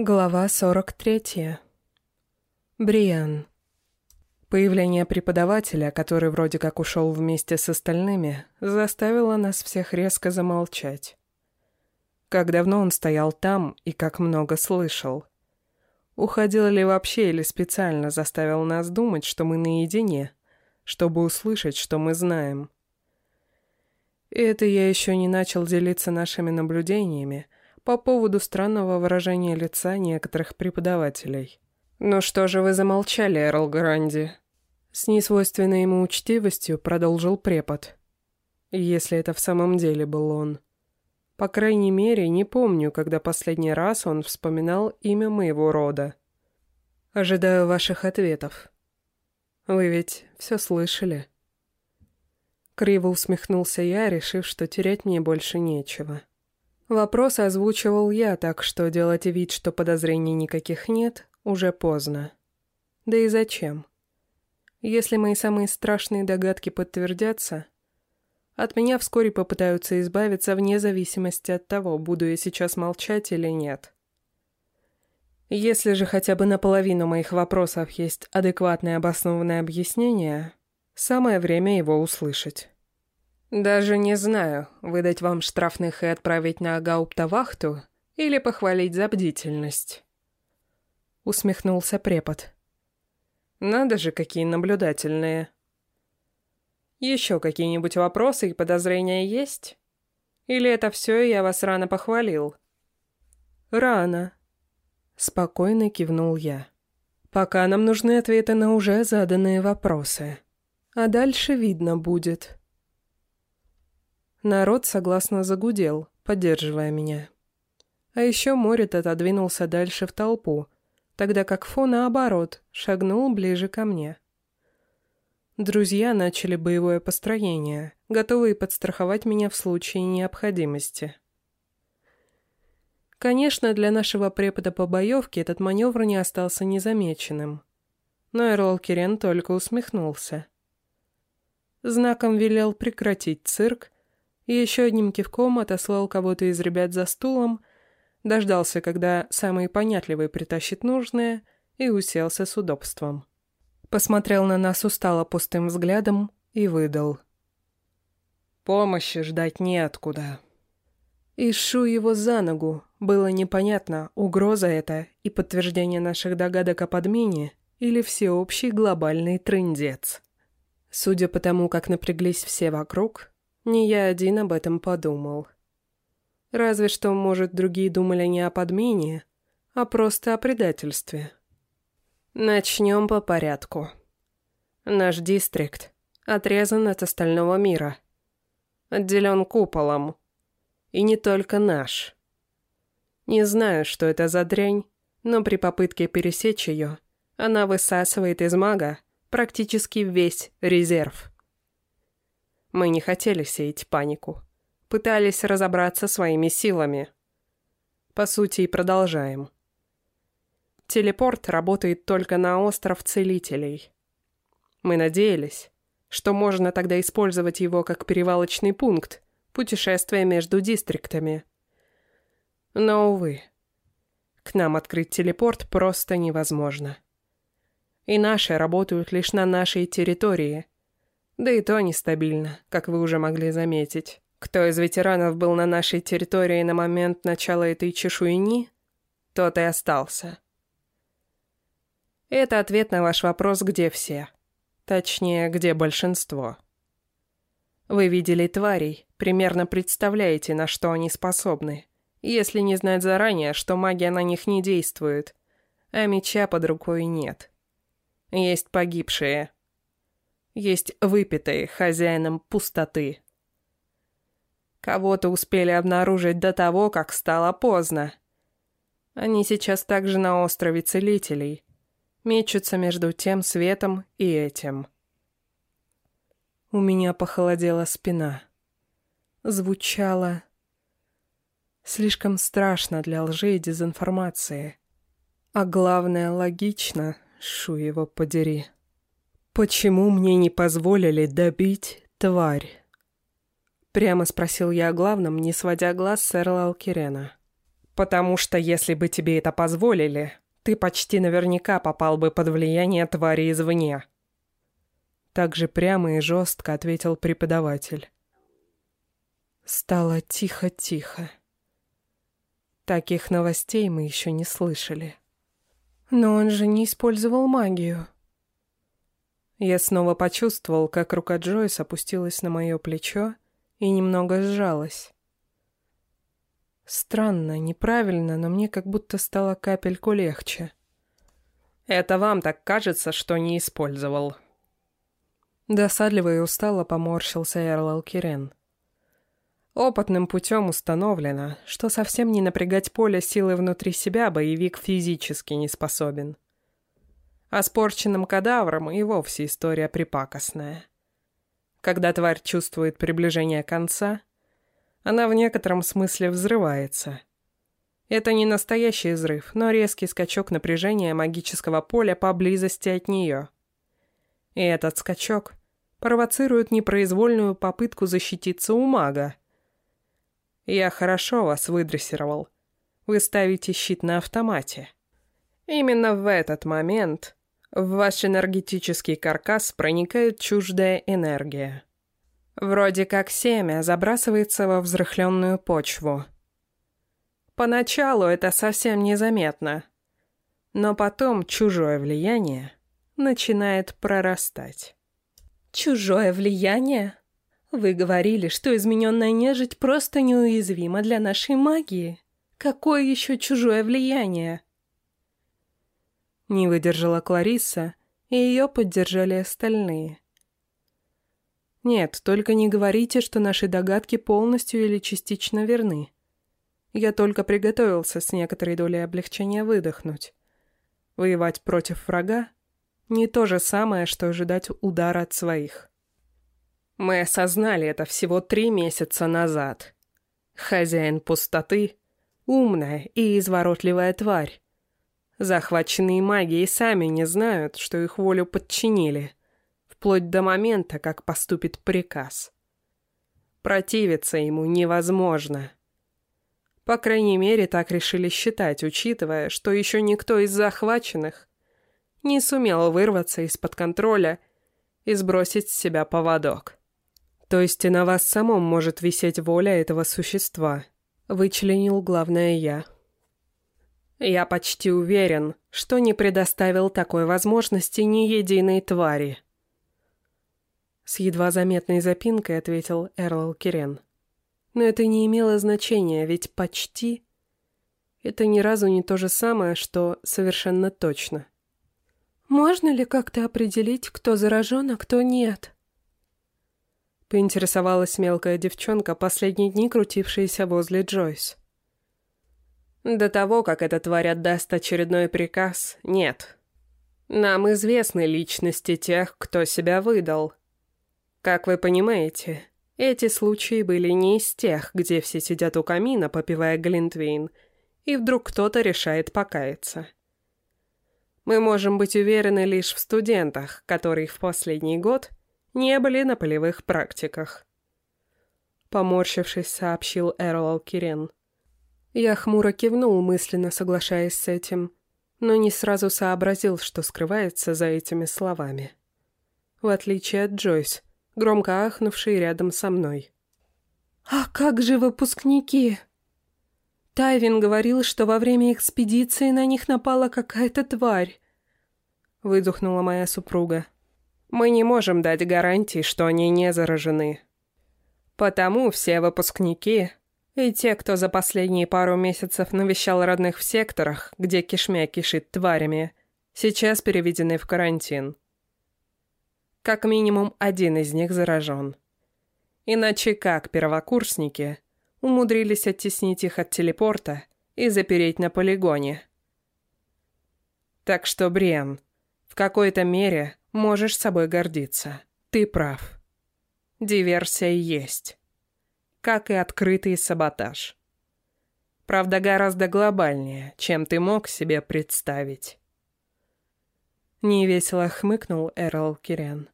Глава 43. Бриан. Появление преподавателя, который вроде как ушел вместе с остальными, заставило нас всех резко замолчать. Как давно он стоял там и как много слышал. Уходил ли вообще или специально заставил нас думать, что мы наедине, чтобы услышать, что мы знаем. И это я еще не начал делиться нашими наблюдениями, по поводу странного выражения лица некоторых преподавателей. «Ну что же вы замолчали, Эрл Гранди?» С несвойственной ему учтивостью продолжил препод. Если это в самом деле был он. По крайней мере, не помню, когда последний раз он вспоминал имя моего рода. Ожидаю ваших ответов. Вы ведь все слышали?» Криво усмехнулся я, решив, что терять мне больше нечего. Вопрос озвучивал я, так что делать вид, что подозрений никаких нет, уже поздно. Да и зачем? Если мои самые страшные догадки подтвердятся, от меня вскоре попытаются избавиться вне зависимости от того, буду я сейчас молчать или нет. Если же хотя бы наполовину моих вопросов есть адекватное обоснованное объяснение, самое время его услышать. «Даже не знаю, выдать вам штрафных и отправить на гауптовахту или похвалить за бдительность». Усмехнулся препод. «Надо же, какие наблюдательные». «Еще какие-нибудь вопросы и подозрения есть? Или это все, и я вас рано похвалил?» «Рано», — спокойно кивнул я. «Пока нам нужны ответы на уже заданные вопросы. А дальше видно будет». Народ согласно загудел, поддерживая меня. А еще Морит отодвинулся дальше в толпу, тогда как Фо, наоборот, шагнул ближе ко мне. Друзья начали боевое построение, готовые подстраховать меня в случае необходимости. Конечно, для нашего препода по боевке этот маневр не остался незамеченным. Но Эрл Кирен только усмехнулся. Знаком велел прекратить цирк и еще одним кивком отослал кого-то из ребят за стулом, дождался, когда самый понятливый притащит нужное, и уселся с удобством. Посмотрел на нас устало пустым взглядом и выдал. «Помощи ждать неоткуда». Ишу его за ногу. Было непонятно, угроза это и подтверждение наших догадок о подмене или всеобщий глобальный трындец. Судя по тому, как напряглись все вокруг, не я один об этом подумал. Разве что, может, другие думали не о подмене, а просто о предательстве. Начнем по порядку. Наш дистрикт отрезан от остального мира. Отделен куполом. И не только наш. Не знаю, что это за дрянь, но при попытке пересечь ее, она высасывает из мага практически весь резерв. Мы не хотели сеять панику. Пытались разобраться своими силами. По сути, и продолжаем. Телепорт работает только на остров Целителей. Мы надеялись, что можно тогда использовать его как перевалочный пункт, путешествия между дистриктами. Но, увы, к нам открыть телепорт просто невозможно. И наши работают лишь на нашей территории – да и то нестабильно, как вы уже могли заметить. Кто из ветеранов был на нашей территории на момент начала этой чешуйни, тот и остался. Это ответ на ваш вопрос, где все. Точнее, где большинство. Вы видели тварей, примерно представляете, на что они способны. Если не знать заранее, что магия на них не действует, а меча под рукой нет. Есть погибшие, есть выпитые хозяином пустоты. Кого-то успели обнаружить до того, как стало поздно. Они сейчас также на острове Целителей. Мечутся между тем светом и этим. У меня похолодела спина. Звучало... Слишком страшно для лжи и дезинформации. А главное, логично, шу его подери. «Почему мне не позволили добить тварь?» Прямо спросил я о главном, не сводя глаз с Эрла Алкирена. Потому что если бы тебе это позволили, ты почти наверняка попал бы под влияние твари извне. Так же прямо и жестко ответил преподаватель. Стало тихо-тихо. Таких новостей мы еще не слышали. Но он же не использовал магию. Я снова почувствовал, как рука Джойс опустилась на мое плечо и немного сжалась. Странно, неправильно, но мне как будто стало капельку легче. «Это вам так кажется, что не использовал». Досадливо и устало поморщился Эрлал Кирен. Опытным путем установлено, что совсем не напрягать поле силы внутри себя боевик физически не способен. А с порченным кадавром и вовсе история припакостная. Когда тварь чувствует приближение конца, она в некотором смысле взрывается. Это не настоящий взрыв, но резкий скачок напряжения магического поля поблизости от нее. И этот скачок провоцирует непроизвольную попытку защититься у мага, я хорошо вас выдрессировал. Вы ставите щит на автомате. Именно в этот момент в ваш энергетический каркас проникает чуждая энергия. Вроде как семя забрасывается во взрыхленную почву. Поначалу это совсем незаметно, но потом чужое влияние начинает прорастать. «Чужое влияние?» Вы говорили, что измененная нежить просто неуязвима для нашей магии. Какое еще чужое влияние? Не выдержала Кларисса, и ее поддержали остальные. Нет, только не говорите, что наши догадки полностью или частично верны. Я только приготовился с некоторой долей облегчения выдохнуть. Воевать против врага — не то же самое, что ожидать удара от своих. Мы осознали это всего три месяца назад. Хозяин пустоты — умная и изворотливая тварь. Захваченные магией сами не знают, что их волю подчинили, вплоть до момента, как поступит приказ. Противиться ему невозможно. По крайней мере, так решили считать, учитывая, что еще никто из захваченных не сумел вырваться из-под контроля и сбросить с себя поводок. То есть и на вас самом может висеть воля этого существа. Вычленил главное я. Я почти уверен, что не предоставил такой возможности ни единой твари. С едва заметной запинкой ответил Эрл Кирен. Но это не имело значения, ведь почти... Это ни разу не то же самое, что совершенно точно. «Можно ли как-то определить, кто заражен, а кто нет?» Поинтересовалась мелкая девчонка, последние дни крутившаяся возле Джойс. До того, как эта тварь отдаст очередной приказ, нет. Нам известны личности тех, кто себя выдал. Как вы понимаете, эти случаи были не из тех, где все сидят у камина, попивая глинтвейн, и вдруг кто-то решает покаяться. Мы можем быть уверены лишь в студентах, которые в последний год не были на полевых практиках. Поморщившись, сообщил Эрол Кирен. Я хмуро кивнул, мысленно соглашаясь с этим, но не сразу сообразил, что скрывается за этими словами. В отличие от Джойс, громко ахнувшей рядом со мной. «А как же выпускники?» Тайвин говорил, что во время экспедиции на них напала какая-то тварь. Выдохнула моя супруга. Мы не можем дать гарантии, что они не заражены. Потому все выпускники и те, кто за последние пару месяцев навещал родных в секторах, где кишмя кишит тварями, сейчас переведены в карантин. Как минимум один из них заражен. Иначе как первокурсники умудрились оттеснить их от телепорта и запереть на полигоне? Так что, Бриан, в какой-то мере Можешь собой гордиться. Ты прав. Диверсия есть. Как и открытый саботаж. Правда, гораздо глобальнее, чем ты мог себе представить. Невесело хмыкнул Эрл Кирен.